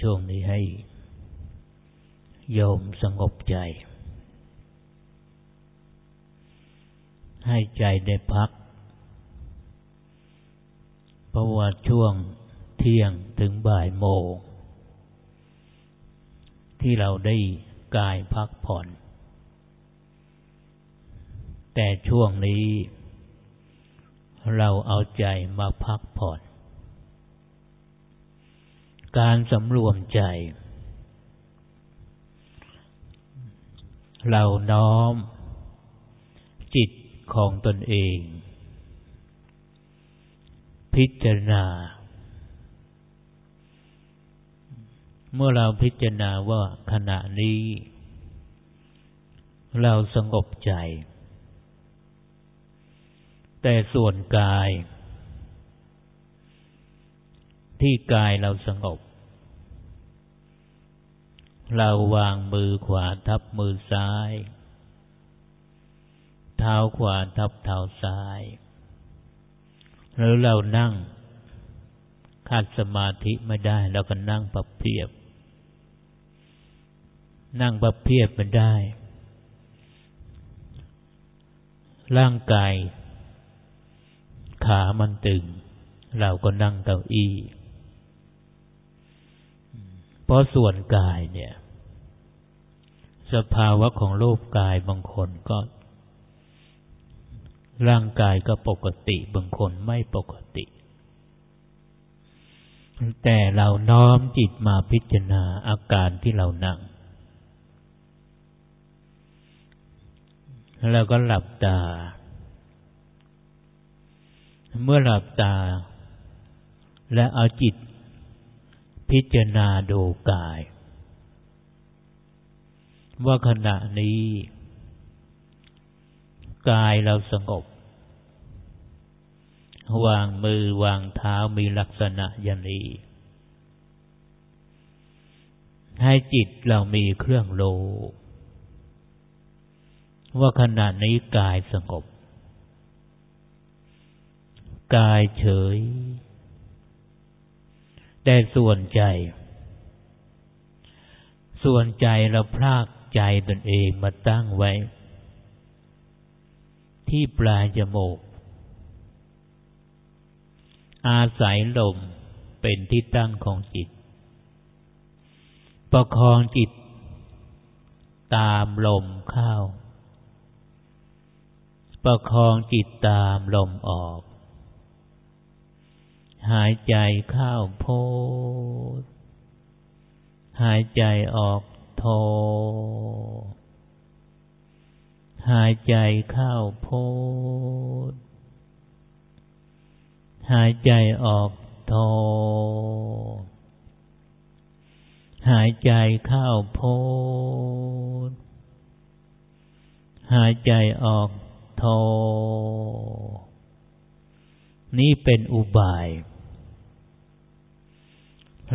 ช่วงนี้ให้โยมสงบใจ ให้ใจได้พัก เพราะว่าช่วงเที่ยงถึงบ่ายโมง ที่เราได้กายพักผ่อน แต่ช่วงนี้เราเอาใจมาพักผ่อน การสำรวมใจ เราน้อม จิตของตนเอง พิจารณา เมื่อเราพิจารณาว่าขณะนี้ เราสงบใจ แต่ส่วนกาย ที่กายเราสงบ เราวางมือขวาทับมือซ้าย เท้าขวาทับเท้าซ้ายหรือเรานั่งขาดสมาธิไม่ได้เราก็นั่งปับเพียบ นั่งปับเพียบมันได้ ร่างกายขามันตึง เราก็นั่งเก้าอี้ เพราะส่วนกายเนี่ย สภาวะของรูปกายบางคนก็ ร่างกายก็ปกติบางคนไม่ปกติ แต่เราน้อมจิตมาพิจารณาอาการที่เรานั่ง แล้วก็หลับตา เมื่อหลับตา และเอาจิต พิจารณาดูกาย ว่าขณะนี้ กายเราสงบ วางมือวางเท้ามีลักษณะอย่างนี้ ให้จิตเรามีเครื่องโลว่าขณะนี้กายสงบ กายเฉย แต่ส่วนใจ ส่วนใจเราพลากใจตนเองมาตั้งไว้ ที่ปลายจมูก อาศัยลมเป็นที่ตั้งของจิต ประคองจิต ตามลมเข้า ประคองจิตตามลมออก หายใจเข้าโพดหายใจออกโท หายใจเข้าโพดหายใจออกโท หายใจเข้าโพดหายใจออกโท นี่เป็นอุบาย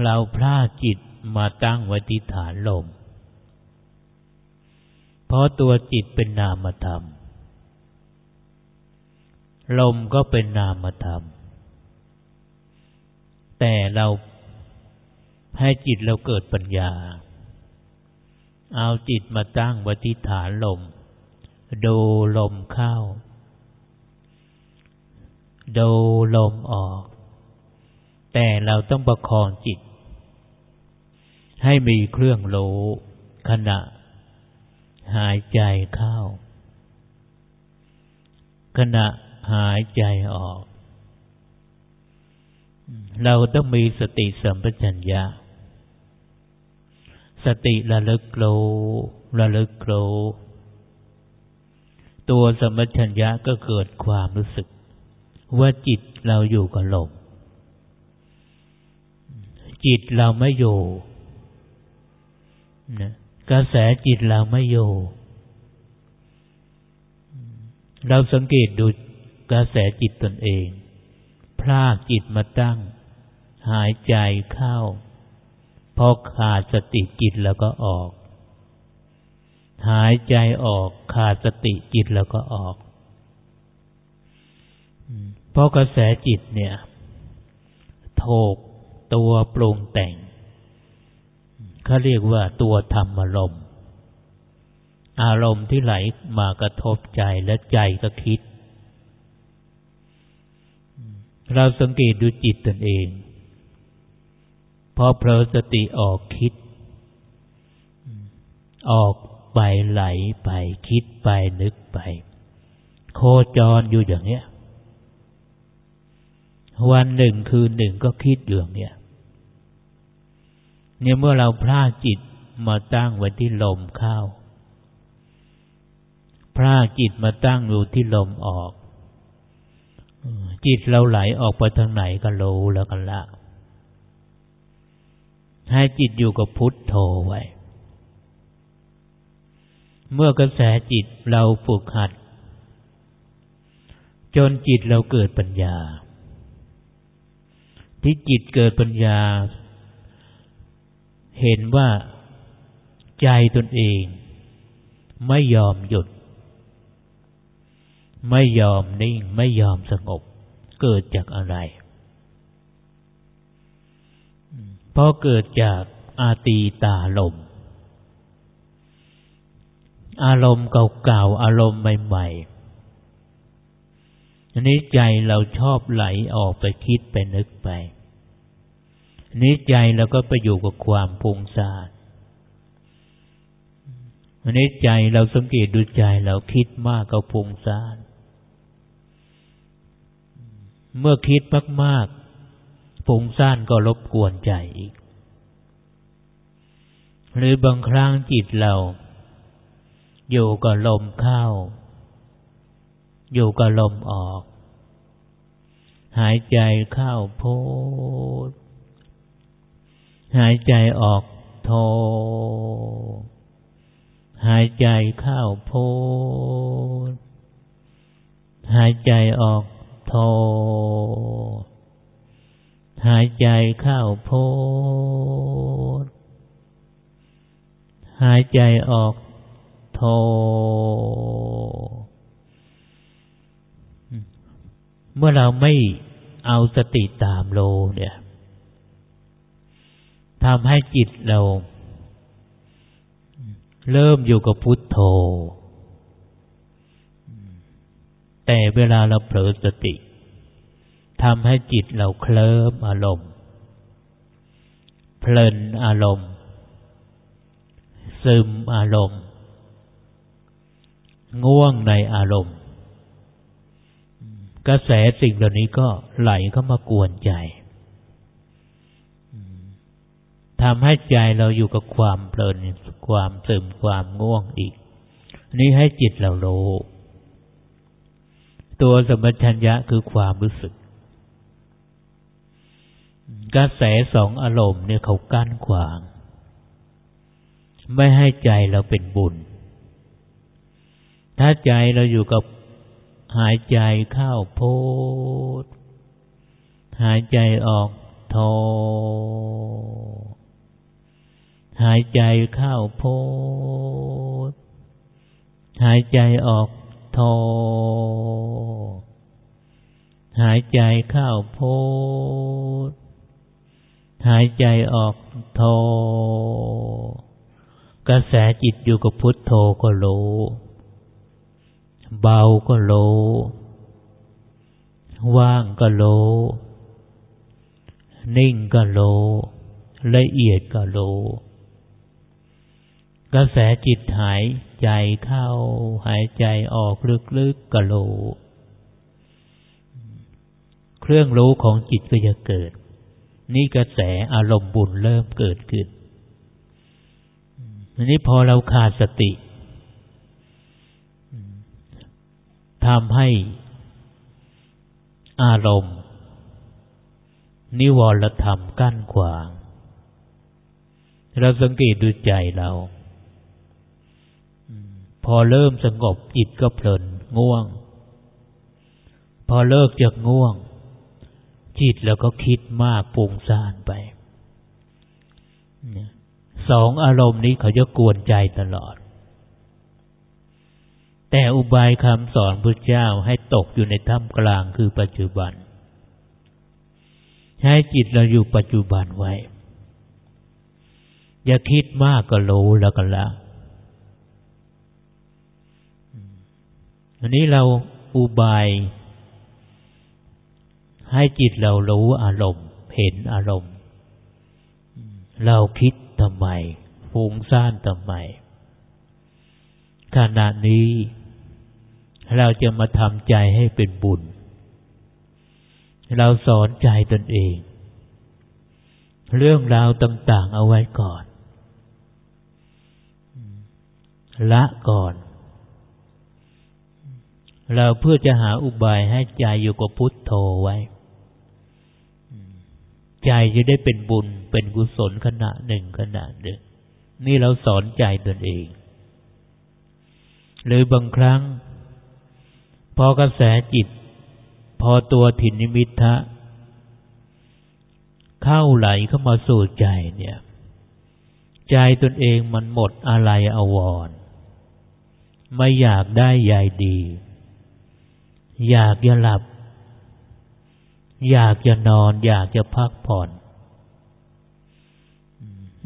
เราพลาดจิตมาตั้งไว้ที่ฐานลม เพราะตัวจิตเป็นนามธรรม ลมก็เป็นนามธรรม แต่เราให้จิตเราเกิดปัญญา เอาจิตมาตั้งไว้ที่ฐานลม ดูลมเข้า ดูลมออก แต่เราต้องประคองจิต ให้มีเครื่องรู้ขณะ หายใจเข้า ขณะหายใจออก เราต้องมีสติสัมปชัญญะ สติระลึกรู้ระลึกรู้ตัวสัมปชัญญะก็เกิดความรู้สึก ว่าจิตเราอยู่กับลม จิตเราไม่อยู่นะกระแสจิตเราไม่อยู่ เราสังเกตดูกระแสจิตตนเอง พลากจิตมาตั้ง หายใจเข้า พอขาดสติจิตแล้วก็ออก หายใจออกขาดสติจิตแล้วก็ออกเพราะกระแสจิตเนี่ย โถก ตัวปรุงแต่งเขาเรียกว่าตัวธรรมอารมณ์ อารมณ์ที่ไหลมากระทบใจและใจก็คิด เราสังเกตดูจิตตนเองพอเพลสติออกคิด ออกไปไหลไปคิดไปนึกไป โคจรอยู่อย่างเนี้ย วันหนึ่งคืนหนึ่งก็คิดอยู่องเนี้ยเนี่ยเมื่อเราพลาดจิตมาตั้งไว้ที่ลมเข้าพลาดจิตมาตั้งอยู่ที่ลมออกจิตเราไหลออกไปทางไหนก็รู้แล้วกันละให้จิตอยู่กับพุทโธไว้ เมื่อกระแสจิตเราฝึกหัด จนจิตเราเกิดปัญญา ที่จิตเกิดปัญญา เห็นว่าใจตนเอง ไม่ยอมหยุด ไม่ยอมนิ่ง ไม่ยอมสงบ เกิดจากอะไรเพราะเกิดจากอาตีตาลม อารมณ์เก่าๆ อารมณ์ใหม่ๆอันนี้ใจเราชอบไหลออกไปคิดไปนึกไป นี้ใจเราก็ไปอยู่กับความฟุ้งซ่านอันนี้ใจเราสังเกตดูใจเราคิดมากก็ฟุ้งซ่านเมื่อคิดมากๆฟุ้งซ่านก็รบกวนใจอีก หรือบางครั้งจิตเรา อยู่กับลมเข้า อยู่กับลมออก หายใจเข้าโพด หายใจออกโท หายใจเข้าโพหายใจออกโท หายใจเข้าโพหายใจออกโท เมื่อเราไม่เอาสติตามโลเนี่ย ทำให้จิตเรา เริ่มอยู่กับพุทโธ แต่เวลาเราเผลอสติทำให้จิตเราเคลิ้มอารมณ์ เพลินอารมณ์ ซึมอารมณ์ ง่วงในอารมณ์ กระแสสิ่งเหล่านี้ก็ไหลเข้ามากวนใจ ทำให้ใจเราอยู่กับความเพลินความซึมความง่วงอีก นี่ให้จิตเราโลตัวสมัชัญญะคือความรู้สึก กระแสสองอารมณ์เนี่ยเขากั้นขวาง ไม่ให้ใจเราเป็นบุญ ถ้าใจเราอยู่กับหายใจเข้าโพดหายใจออกโท หายใจเข้าโพดหายใจออกโทหายใจเข้าโพดหายใจออกโทกระแสจิตอยู่กับพุทโธก็รู้ เบาก็รู้ ว่างก็รู้ นิ่งก็รู้ ละเอียดก็รู้ กระแสจิตหายใจเข้า หายใจออกลึกๆกะโลเครื่องรู้ของจิตก็จะเกิด นี่กระแสอารมณ์บุญเริ่มเกิดขึ้นอันนี้พอเราขาดสติทำให้อารมณ์ นิวรธรรมกั้นขวาง เราสังเกตดูใจเรา พอเริ่มสงบจิตก็เพลินง่วง พอเลิกจากง่วง จิตแล้วก็คิดมากปุงซ่านไปสองอารมณ์นี้เขาจะกวนใจตลอด แต่อุบายคำสอนพระเจ้าให้ตกอยู่ในท่ามกลางคือปัจจุบัน ให้จิตเราอยู่ปัจจุบันไว้ อย่าคิดมากก็รู้แล้วกันละ อันนี้เราอุบาย ให้จิตเรารู้อารมณ์ เห็นอารมณ์ เราคิดทำไมฟุ้งซ่านทำไมขณะนี้เราจะมาทำใจให้เป็นบุญ เราสอนใจตนเอง เรื่องราวต่าง ๆ เอาไว้ก่อน ละก่อน เราเพื่อจะหาอุบายให้ใจอยู่กับพุทโธไว้ ใจจะได้เป็นบุญเป็นกุศลขณะหนึ่งขณะหนึ่ง นี่เราสอนใจตนเอง หรือบางครั้ง พอกระแสจิต พอตัวถินิมิทะเข้าไหลเข้ามาสู่ใจเนี่ย ใจตนเองมันหมดอะไรอววรไม่อยากได้ใยดี อยากจะหลับ อยากจะนอน อยากจะพักผ่อน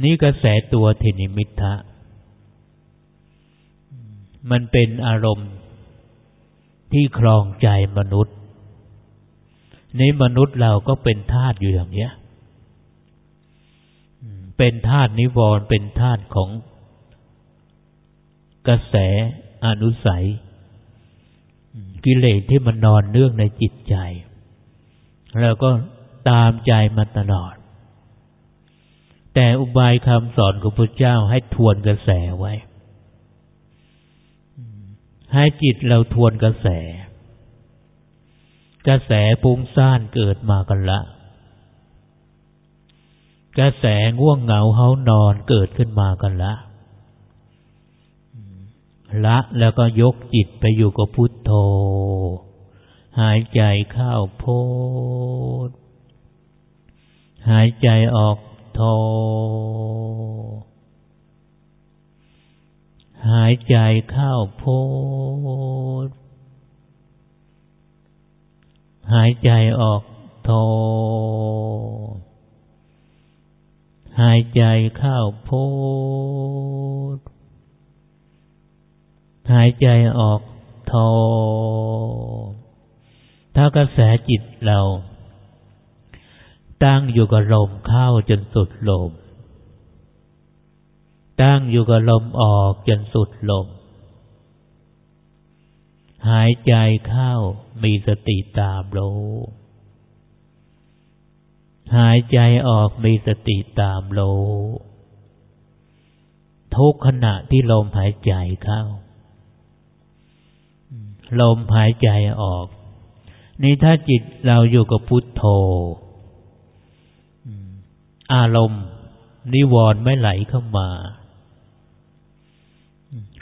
นี่กระแสตัวเทนิมิทะมันเป็นอารมณ์ที่ครองใจมนุษย์ ในมนุษย์เราก็เป็นธาตุอยู่อย่างเนี้ย เป็นธาตุนิวรณ์เป็นธาตุของกระแสอนุสัย กิเลสที่มันนอนเนื่องในจิตใจ แล้วก็ตามใจมาตลอด แต่อุบายคำสอนของพระเจ้าให้ทวนกระแสไว้ ให้จิตเราทวนกระแส กระแสปุ้งซ่านเกิดมากันละ กระแสง่วงเหงาเฮานอนเกิดขึ้นมากันละ ละแล้วก็ยกจิตไปอยู่กับพุทโธ หายใจเข้าโพดหายใจออกโธหายใจเข้าโพดหายใจออกโทหายใจเข้าโพด หายใจออกโทถ้ากระแสจิตเรา ตั้งอยู่กับลมเข้าจนสุดลม ตั้งอยู่กับลมออกจนสุดลม หายใจเข้ามีสติตามรู้หายใจออกมีสติตามรู้ทุกขณะที่ลมหายใจเข้า ลมหายใจออก นี่ถ้าจิตเราอยู่กับพุทโธอารมณ์นิวรณ์ไม่ไหลเข้ามา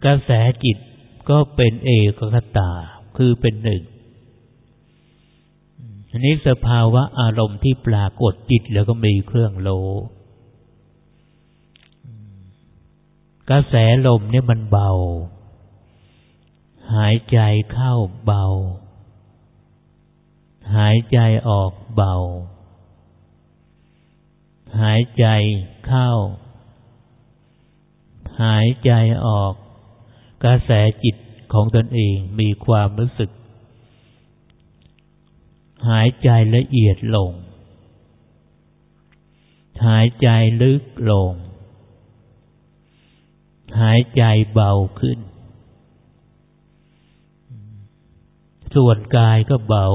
กระแสจิตก็เป็นเอกคตาคือเป็นหนึ่งอันนี้สภาวะอารมณ์ที่ปรากฏจิตแล้วก็มีเครื่องโลกระแสลมเนี่ยมันเบา หายใจเข้าเบา หายใจออกเบา หายใจเข้า หายใจออก กระแสจิตของตนเองมีความรู้สึก หายใจละเอียดลง หายใจลึกลง หายใจเบาขึ้น ส่วนกายก็เบา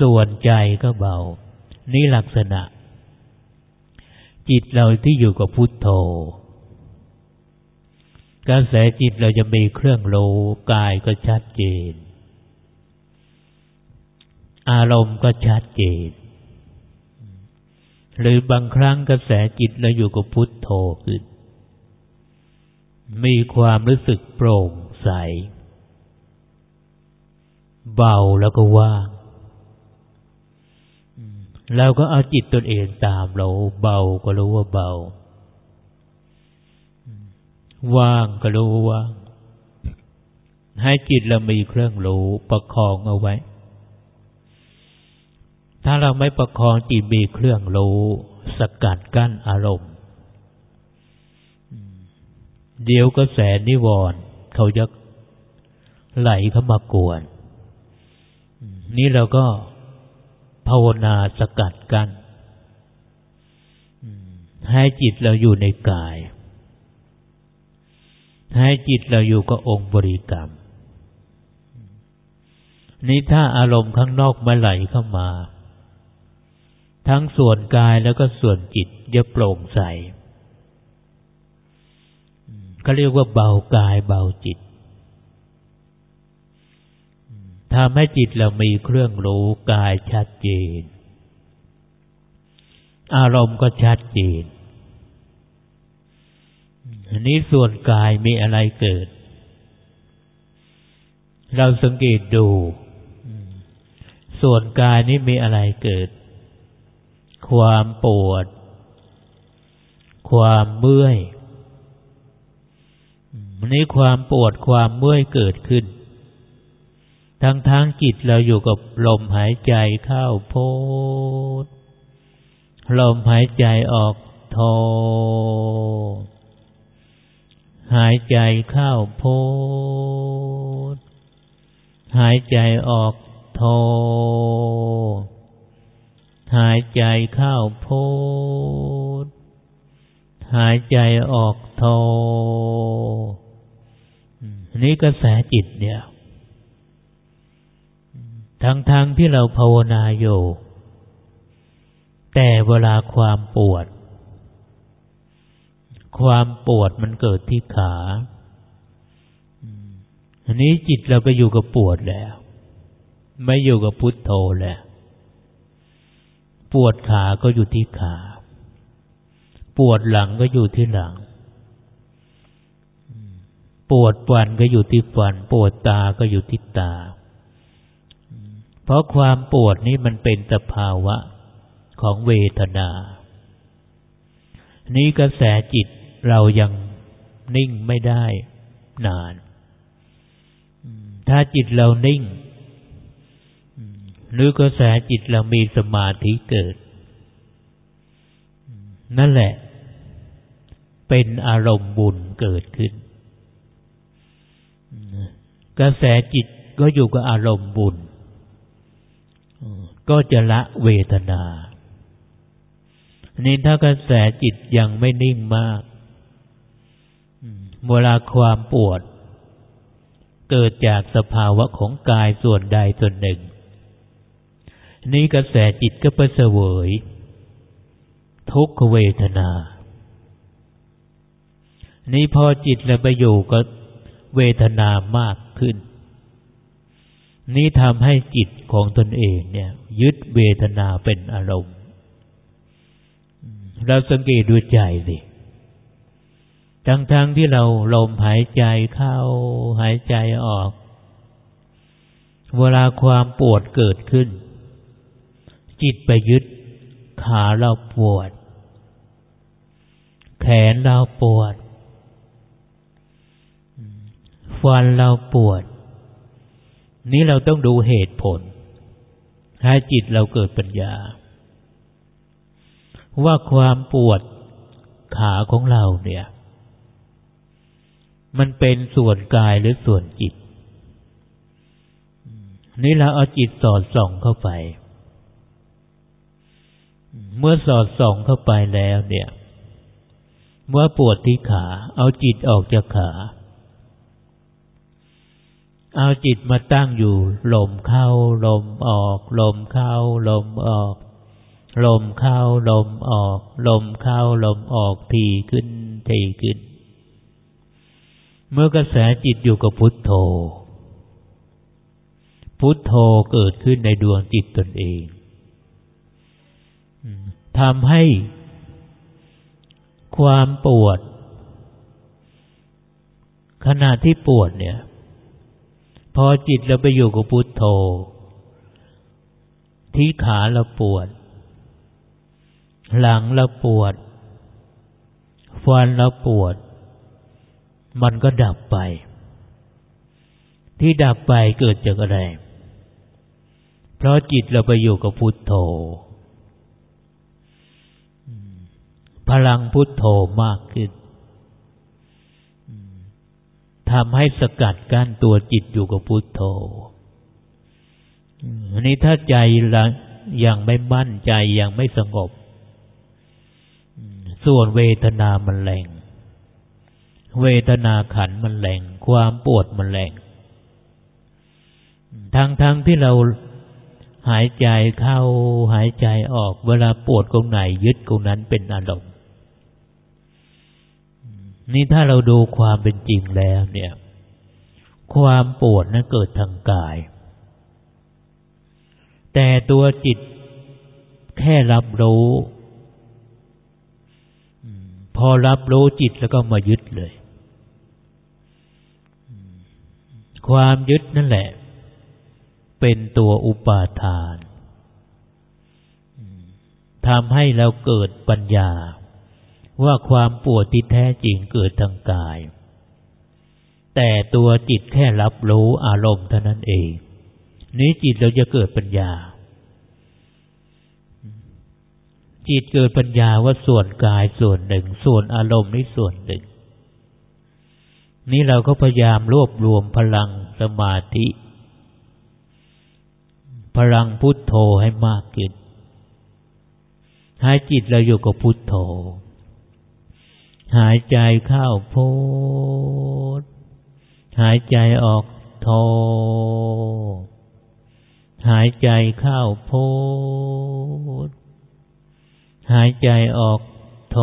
ส่วนใจก็เบา นี่ลักษณะ จิตเราที่อยู่กับพุทโธกระแสจิตเราจะมีเครื่องโลกายก็ชัดเจน อารมณ์ก็ชัดเจน หรือบางครั้งกระแสจิตเราอยู่กับพุทโธขึ้นมีความรู้สึกโปร่ง ใส เบาแล้วก็ว่างเราก็เอาจิตตนเองตามเราเบาก็รู้ว่าเบา ว่างก็รู้ว่างให้จิตเรามีเครื่องรู้ประคองเอาไว้ ถ้าเราไม่ประคองจิตมีเครื่องรู้สกัดกั้นอารมณ์ เดี๋ยวก็แสนนิวรณ์ เขาจะไหลเข้ามากวน นี่เราก็ภาวนาสกัดกัน้นให้จิตเราอยู่ในกาย ให้จิตเราอยู่กับองค์บริกรรม นี่ถ้าอารมณ์ข้างนอกมาไหลเข้ามา ทั้งส่วนกายแล้วก็ส่วนจิตจะโปร่งใส เขาเรียกว่าเบากายเบาจิตทำให้จิตเรามีเครื่องรู้กายชัดเจน อารมณ์ก็ชัดเจน อันนี้ส่วนกายมีอะไรเกิด เราสังเกตดู ส่วนกายนี้มีอะไรเกิด ความปวด ความเมื่อย อันนี้ความปวดความเมื่อยเกิดขึ้น ทั้งทางจิตเราอยู่กับลมหายใจเข้าโพดลมหายใจออกโทหายใจเข้าโพดหายใจออกโทหายใจเข้าโพดหายใจออกโท นี่กระแสจิตเนี่ยทั้งๆทที่เราภาวนาอยู่ แต่เวลาความปวด ความปวดมันเกิดที่ขาอันนี้จิตเราไปอยู่กับปวดแล้ว ไม่อยู่กับพุทโธแล้ว ปวดขาก็อยู่ที่ขา ปวดหลังก็อยู่ที่หลัง ปวดฟันก็อยู่ที่ฟัน ปวดตาก็อยู่ที่ตา เพราะความปวดนี้มันเป็นสภาวะของเวทนา นี้กระแสจิตเรายังนิ่งไม่ได้นาน ถ้าจิตเรานิ่ง หรือกระแสจิตเรามีสมาธิเกิด นั่นแหละ เป็นอารมณ์บุญเกิดขึ้น กระแสจิตก็อยู่กับอารมณ์บุญ ก็จะละเวทนานี่ถ้ากระแสจิตยังไม่นิ่งมากเวลาความปวด เกิดจากสภาวะของกายส่วนใดส่วนหนึ่ง นี่กระแสจิตก็ไปเสวย ทุกขเวทนา นี่พอจิตเราไปอยู่ก็ เวทนามากขึ้น นี้ทำให้จิตของตนเองเนี่ย ยึดเวทนาเป็นอารมณ์ เราสังเกตดูใจสิทั้งๆทที่เราลมหายใจเข้าหายใจออก เวลาความปวดเกิดขึ้น จิตไปยึดขาเราปวด แขนเราปวด ฟันเราปวด นี้เราต้องดูเหตุผล ให้จิตเราเกิดปัญญา ว่าความปวดขาของเราเนี่ย มันเป็นส่วนกายหรือส่วนจิต นี่เราเอาจิตสอดส่องเข้าไป เมื่อสอดส่องเข้าไปแล้วเนี่ย เมื่อปวดที่ขา เอาจิตออกจากขา เอาจิตมาตั้งอยู่ ลมเข้า ลมออก ลมเข้า ลมออก ลมเข้า ลมออก ลมเข้า ลมออกทีขึ้นทีขึ้น เมื่อกระแสจิตอยู่กับพุทโธ พุทโธเกิดขึ้นในดวงจิตตนเองทำให้ความปวด ขณะที่ปวดเนี่ย พอจิตเราไปอยู่กับพุทโธ ที่ขาเราปวด หลังเราปวด ฟันเราปวด มันก็ดับไป ที่ดับไปเกิดจากอะไร เพราะจิตเราไปอยู่กับพุทโธ พลังพุทโธมากขึ้น ทำให้สกัดกั้นตัวจิตอยู่กับพุทโธอันนี้ถ้าใจละยังไม่มั่นใจยังไม่สงบ ส่วนเวทนามันแรง เวทนาขันมันแรง ความปวดมันแรงทั้งทั้งที่เราหายใจเข้าหายใจออก เวลาปวดตรงไหนยึดตรงนั้นเป็นอารมณ์ นี่ถ้าเราดูความเป็นจริงแล้วเนี่ย ความปวดนั้นเกิดทางกาย แต่ตัวจิตแค่รับรู้พอรับรู้จิตแล้วก็มายึดเลย ความยึดนั่นแหละ เป็นตัวอุปาทานทำให้เราเกิดปัญญา ว่าความปวดที่แท้จริงเกิดทางกาย แต่ตัวจิตแค่รับรู้อารมณ์เท่านั้นเอง นี้จิตเราจะเกิดปัญญา จิตเกิดปัญญาว่าส่วนกายส่วนหนึ่ง ส่วนอารมณ์นี่ส่วนหนึ่ง นี่เราก็พยายามรวบรวมพลังสมาธิ พลังพุทโธให้มากขึ้นให้จิตเราอยู่กับพุทโธ หายใจเข้าโพธหายใจออกโธหายใจเข้าโพธหายใจออกโธ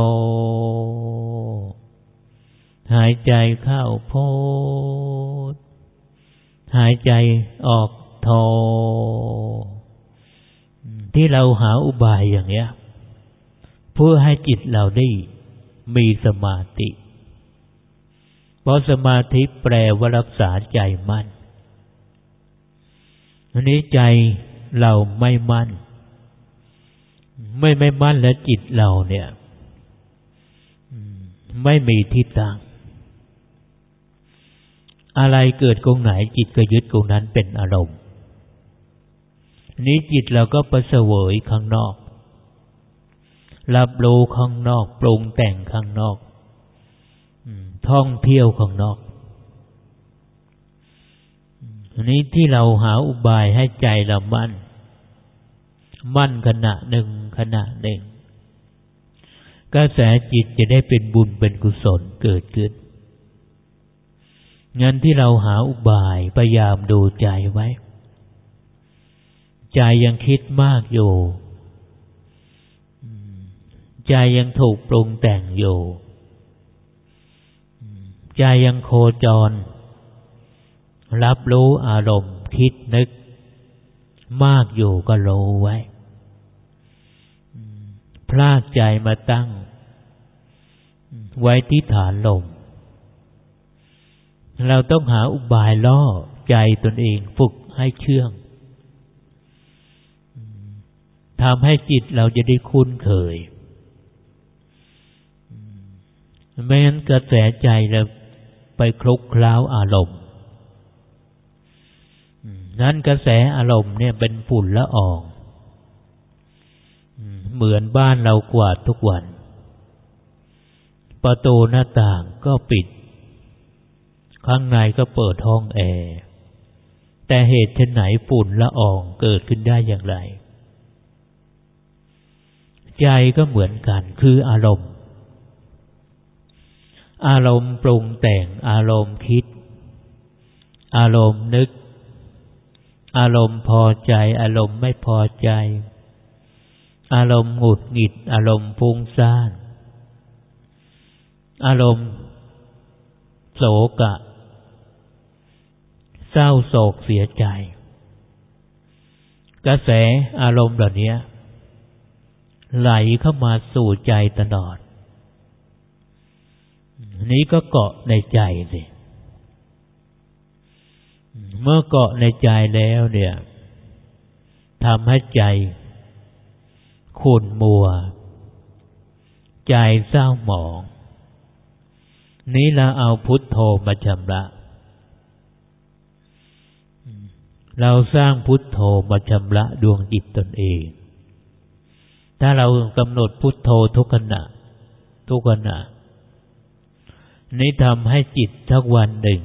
หายใจเข้าโพธหายใจออกโท ที่เราหาอุบายอย่างเนี้ย เพื่อให้จิตเราได้ มีสมาธิ เพราะสมาธิแปลว่ารักษาใจมั่นอันนี้ใจเราไม่มั่น ไม่ไม่มั่นแล้วจิตเราเนี่ยไม่มีที่ตั้ง อะไรเกิดกงไหนจิตก็ยึดกงนั้นเป็นอารมณ์ นี้จิตเราก็ประเสวยข้างนอก รับรู้ข้างนอก ปรุงแต่งข้างนอกท่องเที่ยวข้างนอกอันนี้ที่เราหาอุบายให้ใจเรามั่น มั่นขณะหนึ่งขณะหนึ่งกระแสจิตจะได้เป็นบุญเป็นกุศลเกิดขึ้นงั้นที่เราหาอุบายพยายามดูใจไว้ ใจยังคิดมากอยู่ ใจยังถูกปรุงแต่งอยู่ ใจยังโคจร รับรู้อารมณ์คิดนึก มากอยู่ก็รู้ไว้ พลากใจมาตั้ง ไว้ที่ฐานลม เราต้องหาอุบายล่อใจตนเองฝึกให้เชื่องทำให้จิตเราจะได้คุ้นเคย ไม่งั้นกระแสใจเราไปคลุกคล้าวอารมณ์นั้นกระแสอารมณ์เนี่ยเป็นฝุ่นละอองเหมือนบ้านเรากวาดทุกวัน ประตูหน้าต่างก็ปิด ข้างในก็เปิดห้องแอร์แต่เหตุเช่นไหนฝุ่นละอองเกิดขึ้นได้อย่างไร ใจก็เหมือนกันคืออารมณ์ อารมณ์ปรุงแต่ง อารมณ์คิด อารมณ์นึก อารมณ์พอใจ อารมณ์ไม่พอใจ อารมณ์หงุดหงิด อารมณ์ฟุ้งซ่าน อารมณ์โศกะ เศร้าโศกเสียใจ กระแสอารมณ์เหล่านี้ไหลเข้ามาสู่ใจตลอด นี้ก็เกาะในใจสิเมื่อเกาะในใจแล้วเนี่ยทำให้ใจขุ่นมัว ใจเศร้าหมอง นี้เราเอาพุทโธมาชำระ เราสร้างพุทโธมาชำระดวงจิตตนเอง ถ้าเรากำหนดพุทโธทุกขณะ ทุกขณะ นี้ทำให้จิตทักวันหนึ่ง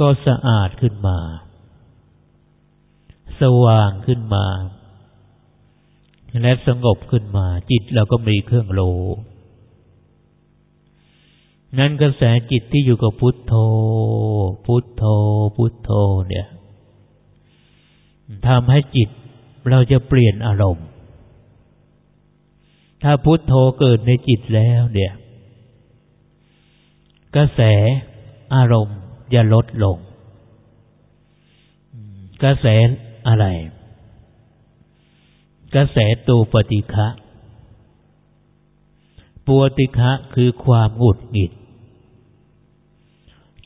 ก็สะอาดขึ้นมา สว่างขึ้นมา และสงบขึ้นมา จิตเราก็มีเครื่องโล นั้นกระแสจิตที่อยู่กับพุทโธ พุทโธ พุทโธ เนี่ยทำให้จิตเราจะเปลี่ยนอารมณ์ ถ้าพุทโธเกิดในจิตแล้วเนี่ย กระแสอารมณ์จะลดลง กระแสอะไร กระแสตัวปฏิฆะปวติฆะคือความหงุดหงิด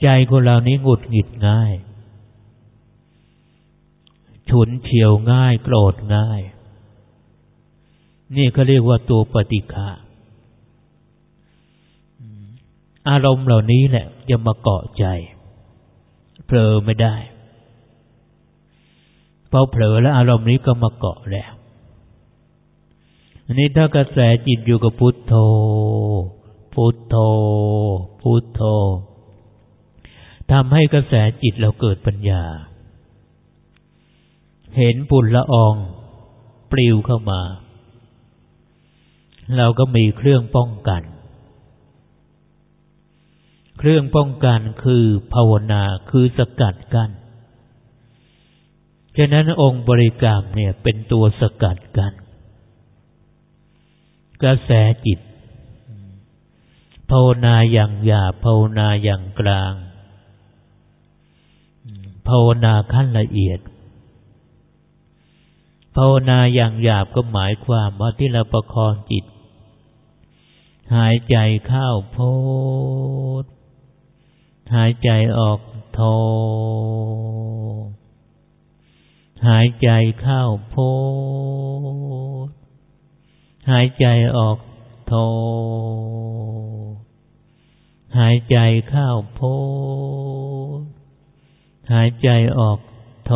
ใจคนเรานี้หงุดหงิดง่าย ฉุนเฉียวง่าย โกรธง่าย นี่เขาเรียกว่าตัวปฏิฆะ อารมณ์เหล่านี้แหละจะมาเกาะใจ เผลอไม่ได้พอเผลอแล้วอารมณ์นี้ก็มาเกาะแล้วอันนี้ถ้ากระแสจิตอยู่กับพุทโธ พุทโธ พุทโธทำให้กระแสจิตเราเกิดปัญญา เห็นปุลละออง ปลิวเข้ามา เราก็มีเครื่องป้องกัน เครื่องป้องกันคือภาวนาคือสกัดกัน้นฉะนั้นองค์บริกรรมเนี่ยเป็นตัวสกัดกัน้นกระแสจิตภาวนาอย่างหยาบภาวนาอย่างกลางภาวนาขั้นละเอียดภาวนาอย่างหยาบก็หมายความว่าที่เราประคองจิต หายใจเข้าโพด หายใจออกโท หายใจเข้าโพหายใจออกโท หายใจเข้าโพหายใจออกโท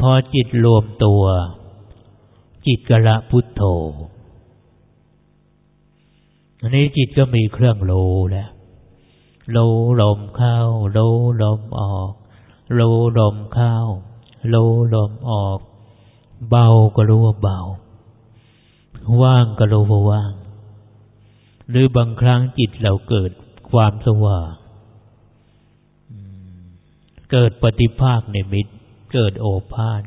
พอจิตรวมตัว จิตกละพุทโธอันนี้จิตก็มีเครื่องโลแล้ว โลลมเข้าโลลมออกโลลมเข้าโลลมออก เบาก็รู้ว่าเบา ว่างก็รู้ว่าว่าง หรือบางครั้งจิตเราเกิดความสว่างเกิดปฏิภาคในมิตร เกิดโอภาษ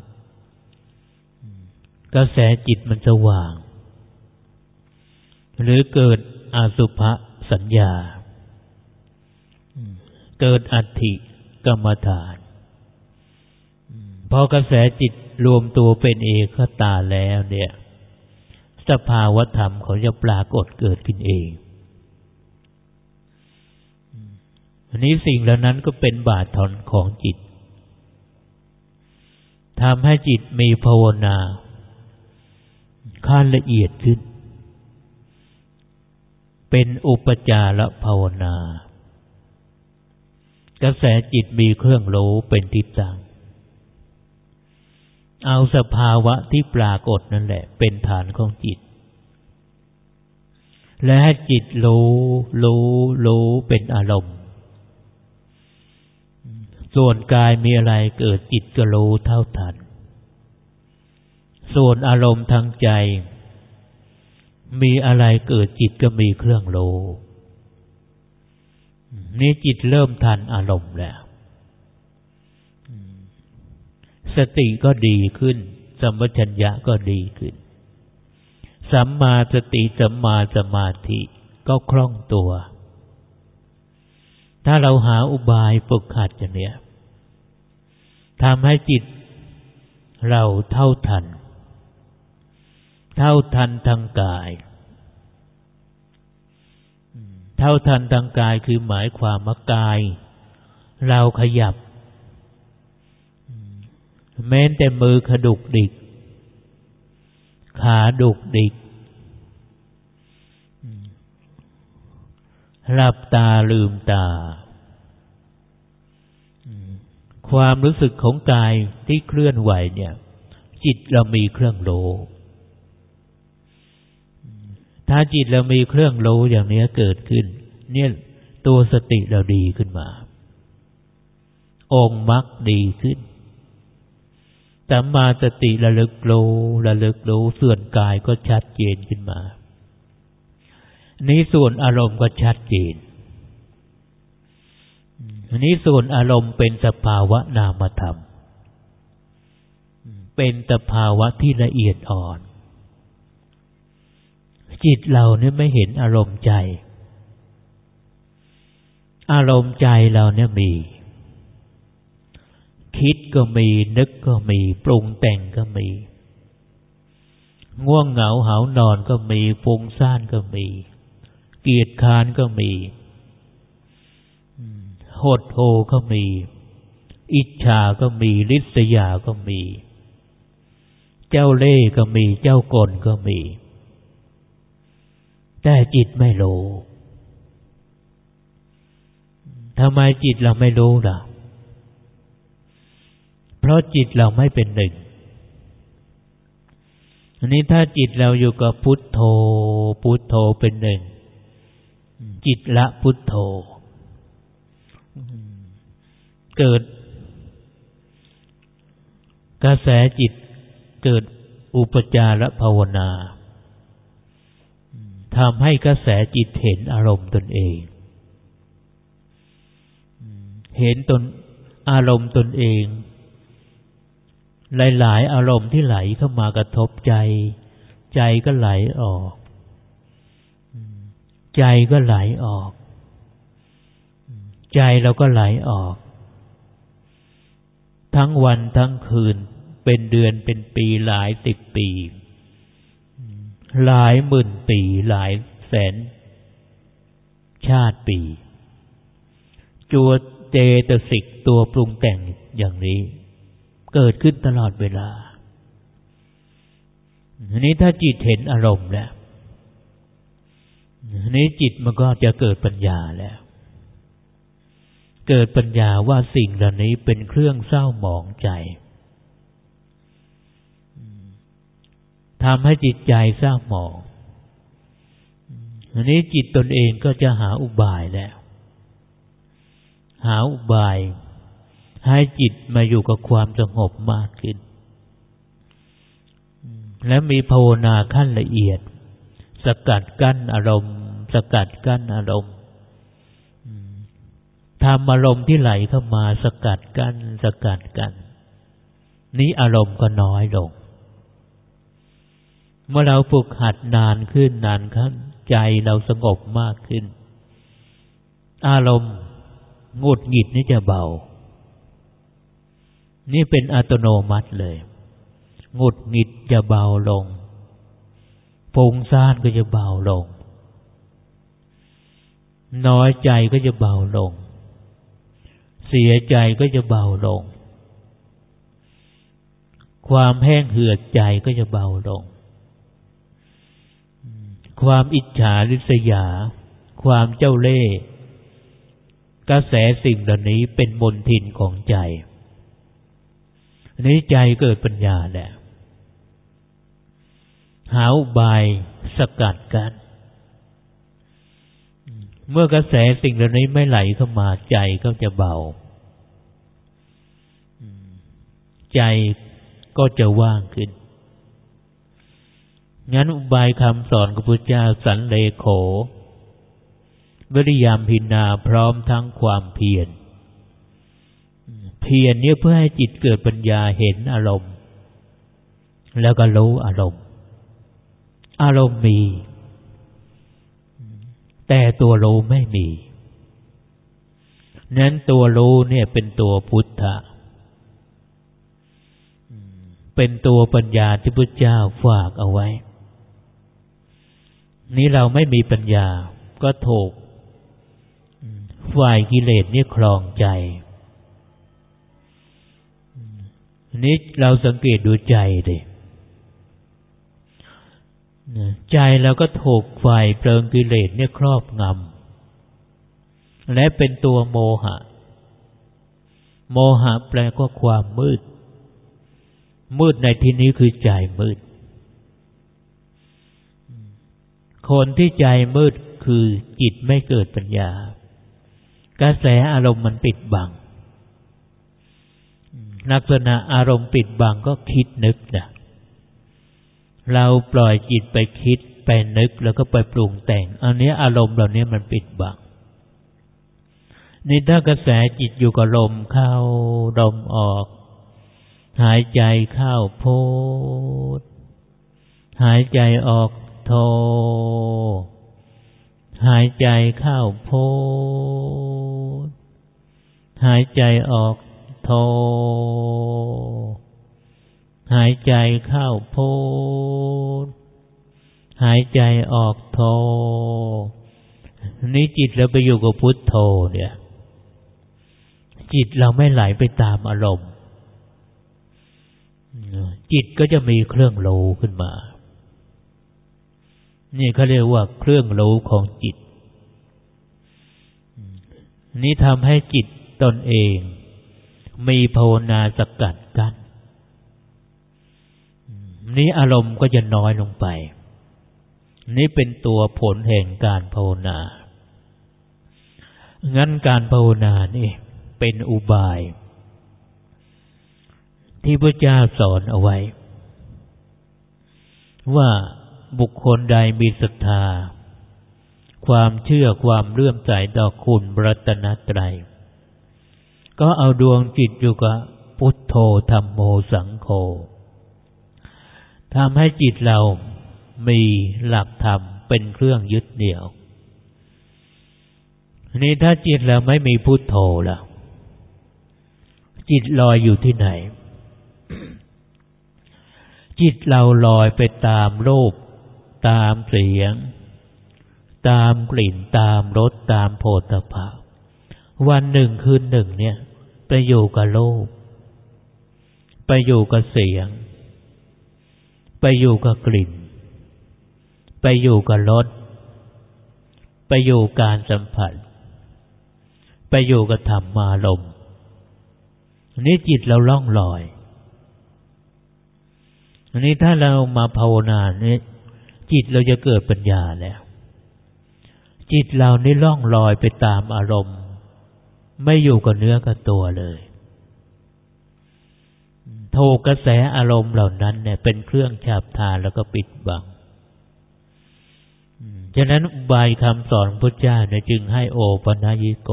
กระแสจิตมันสว่าง หรือเกิดอาสุภสัญญา เกิดอัติกรรมฐานพอกระแสจิตรวมตัวเป็นเอกตาแล้วเนี่ย สภาวธรรมเขาจะปรากฏเกิดขึ้นเองอันนี้สิ่งเหล่านั้นก็เป็นบาทถอนของจิตทำให้จิตมีภาวนาขั้นละเอียดขึ้น เป็นอุปจารภาวนา กระแสจิตมีเครื่องรู้เป็นทิศทางเอาสภาวะที่ปรากฏนั่นแหละ เป็นฐานของจิต และให้จิตรู้ รู้ รู้เป็นอารมณ์ ส่วนกายมีอะไรเกิดจิตก็รู้เท่าทัน ส่วนอารมณ์ทางใจ มีอะไรเกิดจิตก็มีเครื่องรู้ นี่จิตเริ่มทันอารมณ์แล้วสติก็ดีขึ้น สัมปชัญญะก็ดีขึ้น สัมมาสติสัมมาสมาธิก็คล่องตัว ถ้าเราหาอุบายฝึกหัดอย่างเนี้ยทำให้จิตเราเท่าทัน เท่าทันทางกายเท่าทันทางกายคือหมายความว่ากาย เราขยับ แม้แต่มือขดุกดิก ขาดุกดิกหลับตาลืมตา ความรู้สึกของกายที่เคลื่อนไหวเนี่ย จิตเรามีเครื่องโล ถ้าจิตเรามีเครื่องรู้อย่างนี้เกิดขึ้น เนี่ยตัวสติเราดีขึ้นมา องค์มรรคดีขึ้นสัมมาสติระลึกรู้ระลึกรู้ส่วนกายก็ชัดเจนขึ้นมา นี้ส่วนอารมณ์ก็ชัดเจนนี้ส่วนอารมณ์เป็นสภาวะนามธรรม เป็นสภาวะที่ละเอียดอ่อน จิตเราเนี่ยไม่เห็นอารมณ์ใจ อารมณ์ใจเราเนี่ยมี คิดก็มี นึกก็มี ปรุงแต่งก็มี ง่วงเหงาเหานอนก็มีฟุ้งซ่านก็มี เกียดคานก็มีโหดโหก็มี อิจฉาก็มีริษยาก็มี เจ้าเล่ก็มี เจ้ากลก็มี แต่จิตไม่รู้ทำไมจิตเราไม่รู้ล่ะ เพราะจิตเราไม่เป็นหนึ่ง อันนี้ถ้าจิตเราอยู่กับพุทโธ พุทโธเป็นหนึ่ง จิตละพุทโธ เกิด กระแสจิตเกิดอุปจารภาวนา ทำให้กระแสจิตเห็นอารมณ์ตนเอง เห็นตนอารมณ์ตนเอง หลาย ๆ อารมณ์ที่ไหลเข้ามากระทบใจ ใจก็ไหลออก ใจก็ไหลออก ใจเราก็ไหลออก ทั้งวันทั้งคืนเป็นเดือนเป็นปีหลายสิบปี หลายหมื่นปีหลายแสน ชาติปีจัวเจตสิกตัวปรุงแต่งอย่างนี้ เกิดขึ้นตลอดเวลาอันนี้ถ้าจิตเห็นอารมณ์แล้วอันนี้จิตมันก็จะเกิดปัญญาแล้ว เกิดปัญญาว่าสิ่งเหล่านี้เป็นเครื่องเศร้าหมองใจ ทำให้จิตใจเศร้าหมองอันนี้จิตตนเองก็จะหาอุบายแล้ว หาอุบาย ให้จิตมาอยู่กับความสงบมากขึ้น และมีภาวนาขั้นละเอียด สกัดกั้นอารมณ์ สกัดกั้นอารมณ์ทำอารมณ์ที่ไหลเข้ามาสกัดกั้นสกัดกั้นนี้อารมณ์ก็น้อยลง เมื่อเราฝึกหัดนานขึ้นนานขึ้นใจเราสงบมากขึ้น อารมณ์งดหงิดนี่จะเบา นี่เป็นอัตโนมัติเลยงดหงิดจะเบาลงฟุ้งซ่านก็จะเบาลง น้อยใจก็จะเบาลง เสียใจก็จะเบาลง ความแห้งเหือดใจก็จะเบาลง ความอิจฉาริษยา ความเจ้าเล่ห์กระแสสิ่งเหล่านี้เป็นมนทินของใจนี้ใจเกิดปัญญาแหละหาอุบายสกัดกัน เมื่อกระแสสิ่งเหล่านี้ไม่ไหลเข้ามาใจก็จะเบา ใจก็จะว่างขึ้น งั้นอุบายคำสอนของพระเจ้าสันเลโขวิริยามพินาพร้อมทั้งความเพียร เพียรเนี่ยเพื่อให้จิตเกิดปัญญาเห็นอารมณ์ แล้วก็รู้อารมณ์ อารมณ์มี แต่ตัวรู้ไม่มีนั้นตัวรู้เนี่ยเป็นตัวพุทธะ เป็นตัวปัญญาที่พระเจ้าฝากเอาไว้ นี้เราไม่มีปัญญาก็ถูกฝ่ายกิเลสเนี่ยคลองใจนี้เราสังเกตดูใจดิใจเราก็ถูกไฟเพลิงกิเลสเนี่ยครอบงำและเป็นตัวโมหะ โมหะแปลว่าความมืด มืดในที่นี้คือใจมืด คนที่ใจมืดคือจิตไม่เกิดปัญญา กระแสอารมณ์มันปิดบัง ลักษณะอารมณ์ปิดบังก็คิดนึกนะเราปล่อยจิตไปคิดไปนึกแล้วก็ไปปรุงแต่ง อันนี้อารมณ์เหล่านี้มันปิดบังนี่ถ้ากระแสจิตอยู่กับลมเข้าลมออก หายใจเข้าโพดหายใจออก โทหายใจเข้าโพดหายใจออกโทหายใจเข้าโพดหายใจออกโทนี่จิตเราไปอยู่กับพุทโธเนี่ย จิตเราไม่ไหลไปตามอารมณ์จิตก็จะมีเครื่องรู้ขึ้นมา นี่เขาเรียกว่าเครื่องรู้ของจิต นี่ทำให้จิตตนเอง มีภาวนาสกัดกัน้นนี้อารมณ์ก็จะน้อยลงไป นี่เป็นตัวผลแห่งการภาวนา งั้นการภาวนานี่เป็นอุบาย ที่พระเจ้าสอนเอาไว้ ว่า บุคคลใดมีศรัทธา ความเชื่อความเลื่อมใสต่อคุณรัตนตรัย ก็เอาดวงจิตอยู่กับพุทโธธรรมโมสังโฆทำให้จิตเรามีหลักธรรมเป็นเครื่องยึดเหนี่ยว นี่ถ้าจิตเราไม่มีพุทโธล่ะ จิตลอยอยู่ที่ไหน จิตเราลอยไปตามรูป ตามเสียง ตามกลิ่นตามรสตามโผฏฐะวันหนึ่งคืนหนึ่งเนี่ย ไปอยู่กับโลก ไปอยู่กับเสียง ไปอยู่กับกลิ่น ไปอยู่กับรสไปอยู่การสัมผัส ไปอยู่กับธรรมารมนี้จิตเราล่องลอย อันนี้ถ้าเรามาภาวนาเนี่ย จิตเราจะเกิดปัญญาแล้ว จิตเรานี่ล่องลอยไปตามอารมณ์ ไม่อยู่กับเนื้อกับตัวเลยโทกระแสอารมณ์เหล่านั้นเนี่ย เป็นเครื่องฉาบทาแล้วก็ปิดบังฉะนั้นบายคำสอนพระเจ้าเนี่ยจึงให้โอปัญญิโก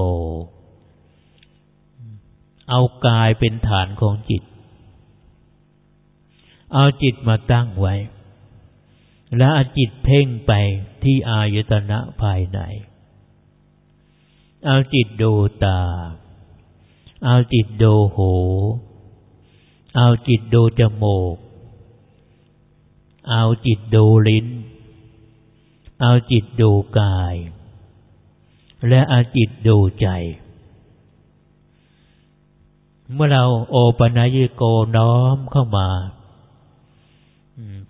เอากายเป็นฐานของจิต เอาจิตมาตั้งไว้ แล้วเอาจิตเพ่งไปที่อายตนะภายใน เอาจิตดูตา เอาจิตดูหู เอาจิตดูจมูก เอาจิตดูลิ้น เอาจิตดูกาย และเอาจิตดูใจ เมื่อเราโอปนัญโกน้อมเข้ามา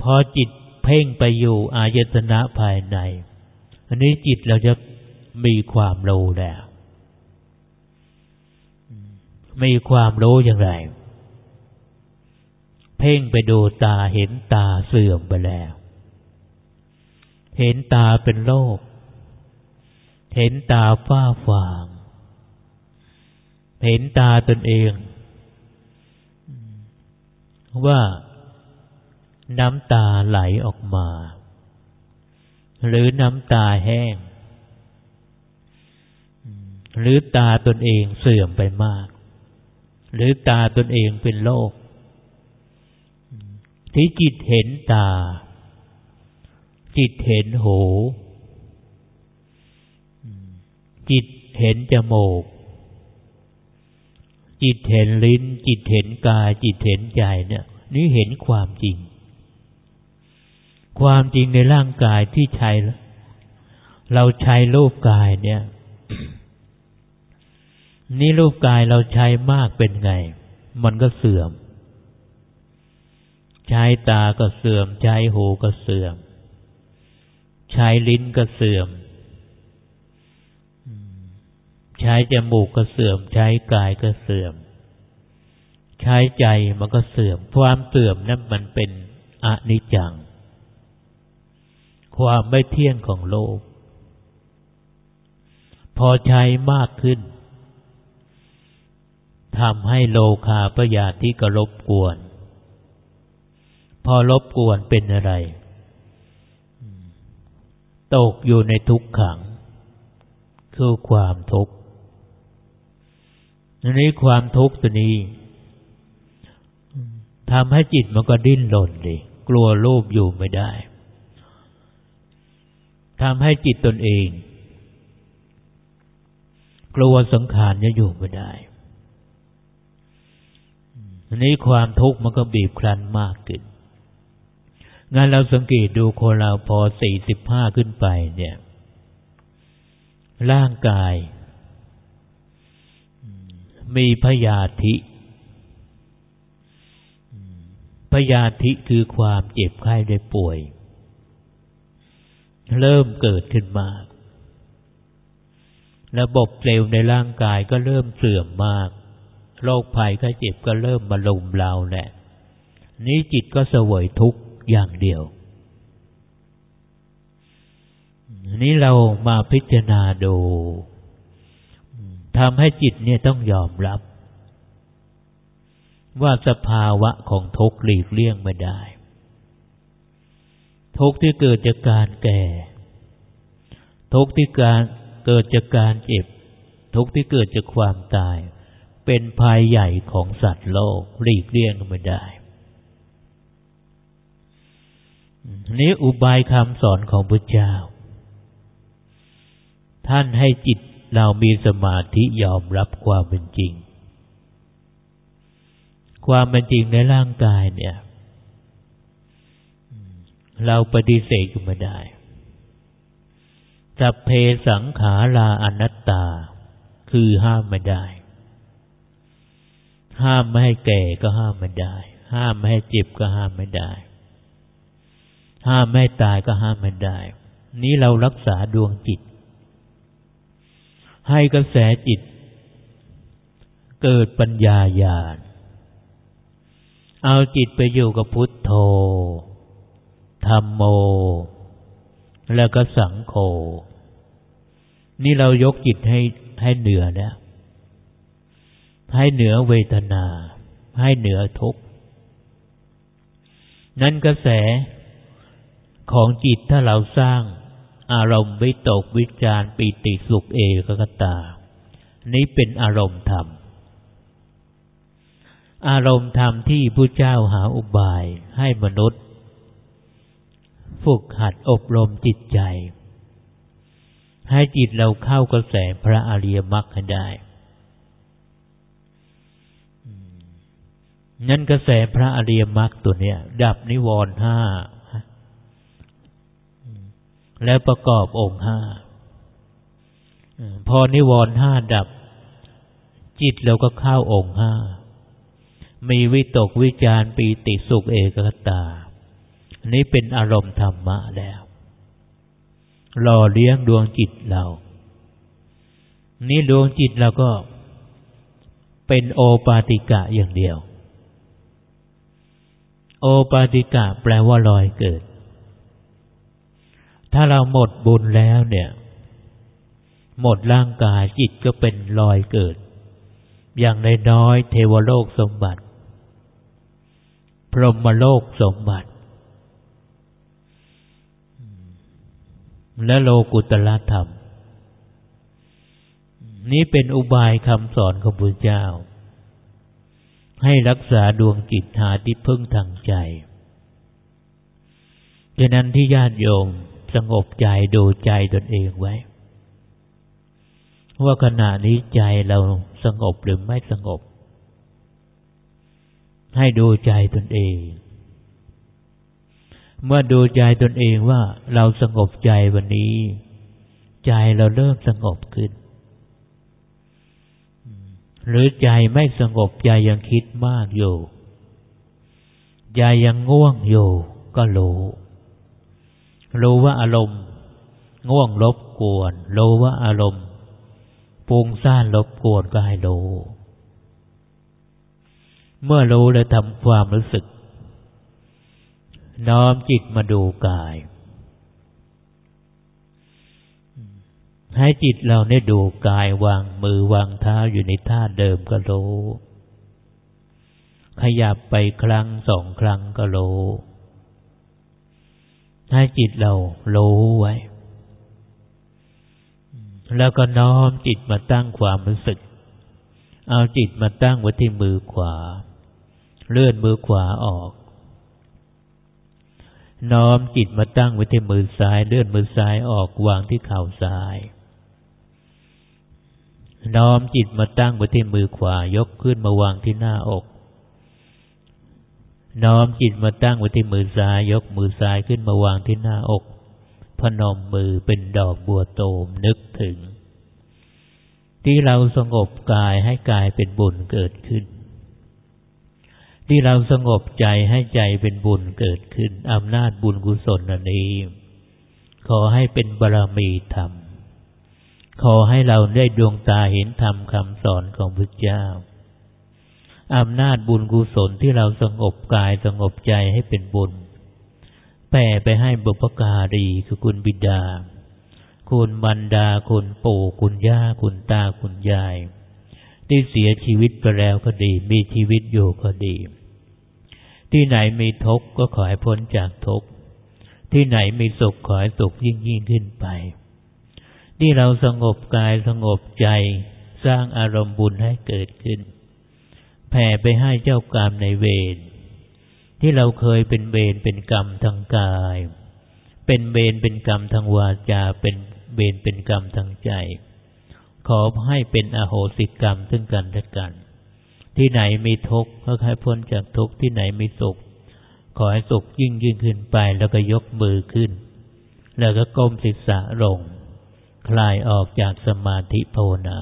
พอจิต เพ่งไปอยู่อายตนะภายใน อันนี้จิตเราจะมีความรู้แล้ว มีความรู้อย่างไร เพ่งไปดูตาเห็นตาเสื่อมไปแล้ว เห็นตาเป็นโลกเห็นตาฝ้าฟาง เห็นตาตนเอง ว่า น้ำตาไหลออกมา หรือน้ำตาแห้ง หรือตาตนเองเสื่อมไปมาก หรือตาตนเองเป็นโรคที่จิตเห็นตา จิตเห็นหู จิตเห็นจมูก จิตเห็นลิ้น จิตเห็นกาย จิตเห็นใจเนี่ย นี่เห็นความจริง ความจริงในร่างกายที่ใช้ เราใช้รูปกายเนี่ย นี่รูปกายเราใช้มากเป็นไง มันก็เสื่อม ใช้ตาก็เสื่อม ใช้หูก็เสื่อม ใช้ลิ้นก็เสื่อม ใช้จมูกก็เสื่อม ใช้กายก็เสื่อม ใช้ใจมันก็เสื่อม ความเสื่อมนั้นมันเป็นอนิจจัง ความไม่เที่ยงของโลก พอใช้มากขึ้นทำให้โลคาพยาธิก็รบกวน พอรบกวนเป็นอะไร ตกอยู่ในทุกขัง คือความทุกข์นี้ความทุกข์ตัวนี้ทำให้จิตมันก็ดิ้นรนเลยกลัวรูปอยู่ไม่ได้ ทำให้จิตตนเอง กลัวสังขารจะอยู่ไม่ได้อันนี้ความทุกข์มันก็บีบคลั้นมากขึ้นงั้นเราสังเกตดูคนเราพอสี่สิบห้าขึ้นไป เนี่ย ร่างกาย มีพยาธิพยาธิคือความเจ็บไข้ได้ป่วย เริ่มเกิดขึ้นมากระบบเซลล์ในร่างกายก็เริ่มเสื่อมมาก โรคภัยก็เจ็บก็เริ่มมาลุมเราแหละ นี้จิตก็เสวยทุกข์อย่างเดียว นี้เรามาพิจารณาดูทำให้จิตเนี่ยต้องยอมรับ ว่าสภาวะของทุกข์หลีกเลี่ยงไม่ได้ ทุกข์ที่เกิดจากการแก่ ทุกข์ที่การเกิดจากการเจ็บ ทุกข์ที่เกิดจากความตาย เป็นภัยใหญ่ของสัตว์โลกหลีกเลี่ยงไม่ได้นี้อุบายคำสอนของพระเจ้า ท่านให้จิตเรามีสมาธิยอมรับความเป็นจริง ความเป็นจริงในร่างกายเนี่ย เราปฏิเสธไม่ได้ สัพเพสังขาราอนัตตา คือห้ามไม่ได้ ห้ามไม่ให้แก่ก็ห้ามไม่ได้ ห้ามไม่ให้เจ็บก็ห้ามไม่ได้ ห้ามไม่ให้ตายก็ห้ามไม่ได้ นี้เรารักษาดวงจิต ให้กระแสจิต เกิดปัญญาญาณ เอาจิตไปอยู่กับพุทโธ ธรรมโม แล้วก็สังโฆนี่เรายกจิตให้ให้เหนือแล้วให้เหนือเวทนา ให้เหนือทุกข์ นั้นกระแสของจิตถ้าเราสร้างอารมณ์วิตกวิจารปิติสุขเอกกตา นี้เป็นอารมณ์ธรรม อารมณ์ธรรมที่พระเจ้าหาอุบายให้มนุษย์ ฝึกหัดอบรมจิตใจ ให้จิตเราเข้ากระแสพระอริยมรรคได้นั่นกระแสพระอริยมรรคตัวเนี้ย ดับนิวรณ์ห้าแล้วประกอบองค์ห้าพอนิวรณ์ห้าดับ จิตเราก็เข้าองค์ห้ามีวิตกวิจารปีติสุขเอกคตา นี้เป็นอารมณ์ธรรมะแล้วหล่อเลี้ยงดวงจิตเรา นี่ดวงจิตเราก็เป็นโอปาติกะอย่างเดียว โอปาติกะแปลว่าลอยเกิด ถ้าเราหมดบุญแล้วเนี่ย หมดร่างกายจิตก็เป็นลอยเกิด อย่างในน้อยเทวโลกสมบัติ พรหมโลกสมบัติ และโลกุตละธรรม นี้เป็นอุบายคำสอนของพระเจ้า ให้รักษาดวงจิตหาที่พึ่งทางใจฉะนั้นที่ญาติโยมสงบใจดูใจตนเองไว้ ว่าขณะนี้ใจเราสงบหรือไม่สงบ ให้ดูใจตนเอง เมื่อดูใจตนเองว่าเราสงบใจวันนี้ ใจเราเริ่มสงบขึ้น หรือใจไม่สงบใจยังคิดมากอยู่ ใจยังง่วงอยู่ก็รู้ รู้ว่าอารมณ์ ง่วงลบกวน รู้ว่าอารมณ์ปุงซ่านลบกวนก็ให้รู้ เมื่อรู้และทำความรู้สึก น้อมจิตมาดูกาย ให้จิตเราได้ดูกายวางมือวางเท้าอยู่ในท่าเดิมก็รู้ ขยับไปครั้งสองครั้งก็รู้ให้จิตเรารู้ไว้ แล้วก็น้อมจิตมาตั้งความรู้สึก เอาจิตมาตั้งไว้ที่มือขวา เลื่อนมือขวาออก น้อมจิตมาตั้งไว้ที่มือซ้าย เลื่อนมือซ้ายออกวางที่เข่าซ้าย น้อมจิตมาตั้งไว้ที่มือขวา ยกขึ้นมาวางที่หน้าอก น้อมจิตมาตั้งไว้ที่มือซ้าย ยกมือซ้ายขึ้นมาวางที่หน้าอก พนมมือเป็นดอกบัวโตมนึกถึง ที่เราสงบกายให้กายเป็นบุญเกิดขึ้น ที่เราสงบใจให้ใจเป็นบุญเกิดขึ้นอำนาจบุญกุศลอันนี้ ขอให้เป็นบารมีธรรม ขอให้เราได้ดวงตาเห็นธรรมคำสอนของพระเจ้าอำนาจบุญกุศลที่เราสงบกายสงบใจให้เป็นบุญแผ่ไปให้บุพการีคือคุณบิดา คุณบันดาคุณปู่คุณย่าคุณตาคุณยาย ที่เสียชีวิตไปแล้วก็ดี มีชีวิตอยู่ก็ดี ที่ไหนมีทุกข์ก็ขอให้พ้นจากทุกข์ ที่ไหนมีสุขขอให้สุขยิ่งยิ่งขึ้นไป ที่เราสงบกายสงบใจสร้างอารมณ์บุญให้เกิดขึ้น แผ่ไปให้เจ้ากรรมในเวรที่เราเคยเป็นเวรเป็นกรรมทางกาย เป็นเวรเป็นกรรมทางวาจาเป็นเวรเป็นกรรมทางใจ ขอให้เป็นอโหสิกรรมซึ่งกันและกัน ที่ไหนมีทุกข์ก็ให้พ้นจากทุกข์ที่ไหนมีสุข ขอให้สุขยิ่งยิ่งขึ้นไป แล้วก็ยกมือขึ้น แล้วก็ก้มศีรษะลง คลายออกจากสมาธิภาวนา